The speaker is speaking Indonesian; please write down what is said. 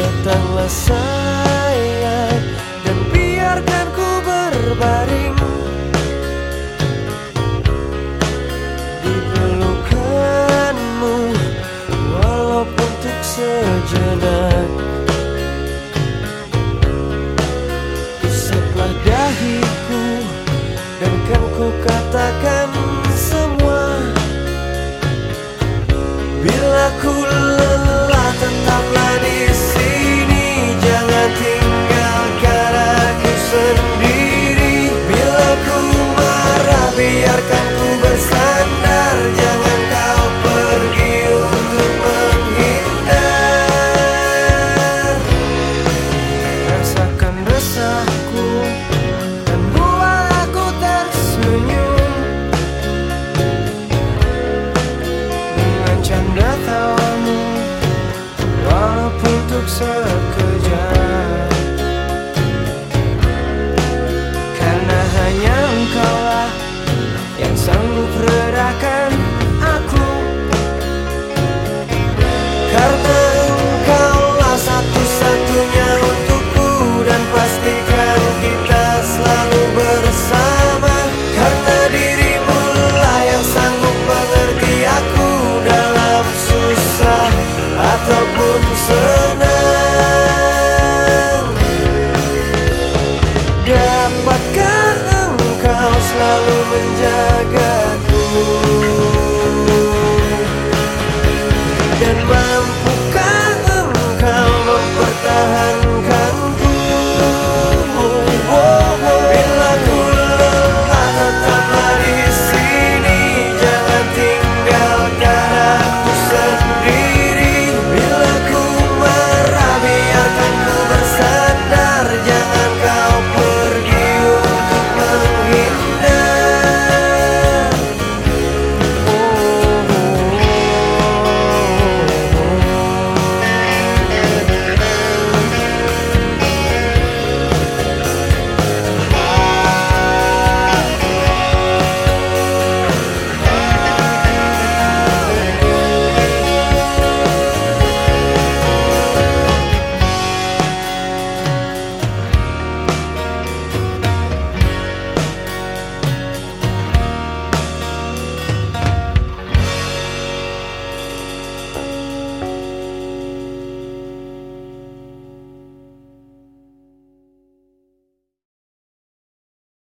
Datanglah sayang Dan biarkan ku berbaring. Di pelukanmu Walaupun untuk sejenak. Usaplah dahiku Dan kan ku katakan looks up.